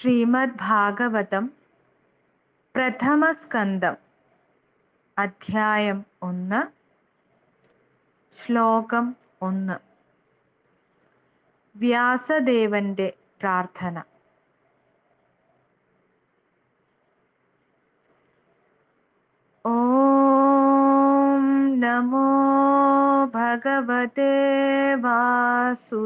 ശ്രീമദ് ഭാഗവതം പ്രഥമസ്കന്ധം അധ്യായം ഒന്ന് ശ്ലോകം ഒന്ന്. വ്യാസദേവന്റെ പ്രാർത്ഥന. ഓം നമോ ഭഗവതേ വാസുദേവായ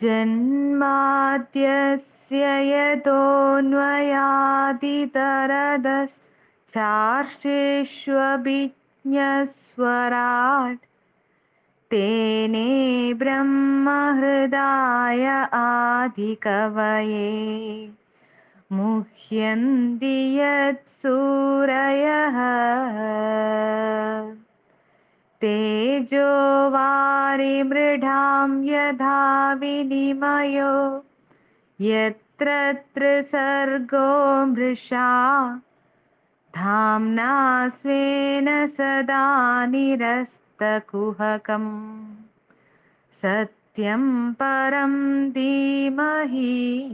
जन्माद्यस्य यतोऽन्वयादितरदश्चार्षेष्वभिज्ञस्वराट् तेने ब्रह्महृदाय आदिकवये। मुह्यन्ति यत्सूरयः ृढां यथा विनिमयो। यत्र सर्गो मृषा। धाम्ना स्वेन सदा निरस्तकुहकम्। सत्यं परं धीमहि।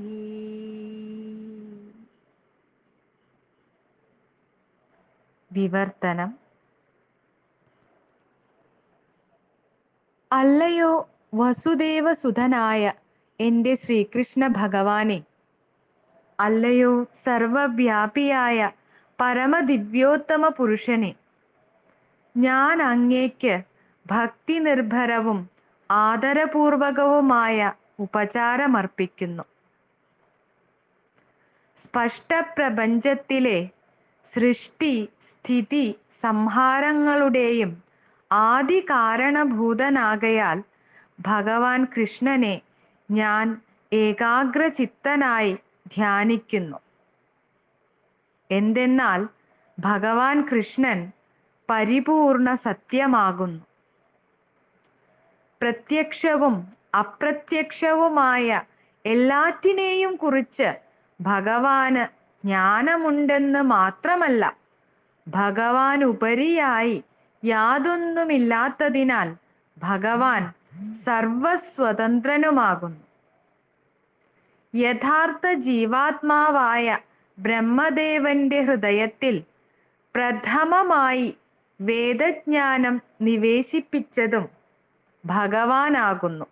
विवर्तनम्। അല്ലയോ വസുദേവ വസുദേവസുതനായ എന്റെ ശ്രീകൃഷ്ണ ഭഗവാനെ അല്ലയോ സർവവ്യാപിയായ പരമദിവ്യോത്തമ പുരുഷനെ ഞാൻ അങ്ങേക്ക് ഭക്തി നിർഭരവും ആദരപൂർവകവുമായ ഉപചാരമർപ്പിക്കുന്നു. സ്പഷ്ടപ്രപഞ്ചത്തിലെ സൃഷ്ടി സ്ഥിതി സംഹാരങ്ങളുടെയും ആദി കാരണഭൂതനാകയാൽ ഭഗവാൻ കൃഷ്ണനെ ഞാൻ ഏകാഗ്രചിത്തനായി ധ്യാനിക്കുന്നു. എന്തെന്നാൽ ഭഗവാൻ കൃഷ്ണൻ പരിപൂർണ സത്യമാകുന്നു. പ്രത്യക്ഷവും അപ്രത്യക്ഷവുമായ എല്ലാറ്റിനെയും കുറിച്ച് ഭഗവാന് ജ്ഞാനമുണ്ടെന്ന് മാത്രമല്ല ഭഗവാൻ ഉപരിയായി യാതൊന്നുമില്ലാത്തതിനാൽ ഭഗവാൻ സർവസ്വതന്ത്രനുമാകുന്നു. യഥാർത്ഥ ജീവാത്മാവായ ബ്രഹ്മദേവന്റെ ഹൃദയത്തിൽ പ്രഥമമായി വേദജ്ഞാനം നിവേശിപ്പിച്ചതും ഭഗവാനാകുന്നു.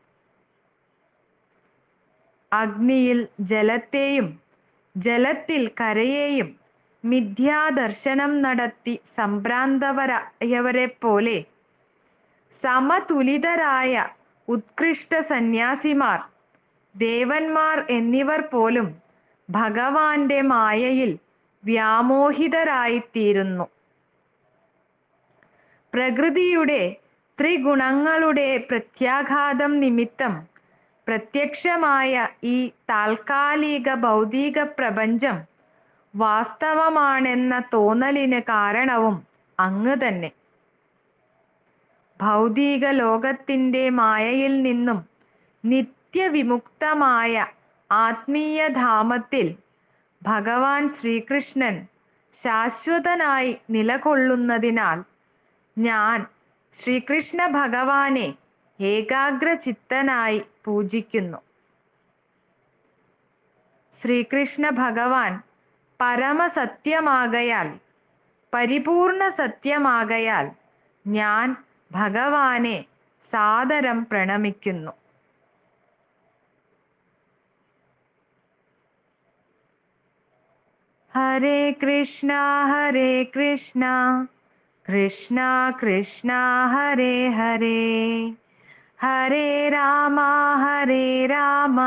അഗ്നിയിൽ ജലത്തെയും ജലത്തിൽ കരയെയും മിഥ്യാദർശനം നടത്തി സംഭ്രാന്തവരായവരെ പോലെ സമതുലിതരായ ഉത്കൃഷ്ട സന്യാസിമാർ ദേവന്മാർ എന്നിവർ പോലും ഭഗവാന്റെ മായയിൽ വ്യാമോഹിതരായിത്തീരുന്നു. പ്രകൃതിയുടെ ത്രിഗുണങ്ങളുടെ പ്രത്യാഘാതം നിമിത്തം പ്രത്യക്ഷമായ ഈ താൽക്കാലിക ഭൗതിക പ്രപഞ്ചം വാസ്തവമാണെന്ന തോന്നലിന് കാരണവും അങ്ങ് തന്നെ. ഭൗതിക ലോകത്തിന്റെ മായയിൽ നിന്നും നിത്യവിമുക്തമായ ആത്മീയധാമത്തിൽ ഭഗവാൻ ശ്രീകൃഷ്ണൻ ശാശ്വതനായി നിലകൊള്ളുന്നതിനാൽ ഞാൻ ശ്രീകൃഷ്ണ ഭഗവാനെ ഏകാഗ്രചിത്തനായി പൂജിക്കുന്നു. ശ്രീകൃഷ്ണ ഭഗവാൻ പരമസത്യമാകയാൽ പരിപൂർണ സത്യമാകയാൽ ഞാൻ ഭഗവാനെ സാദരം പ്രണമിക്കുന്നു. ഹരേ കൃഷ്ണ ഹരേ കൃഷ്ണ കൃഷ്ണ കൃഷ്ണ ഹരേ ഹരേ. ഹരേ രാമ ഹരേ രാമ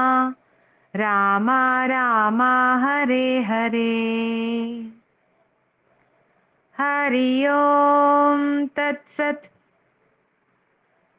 രാമ രാമ ഹരേ ഹരേ ഹരി ഓം തത്സത്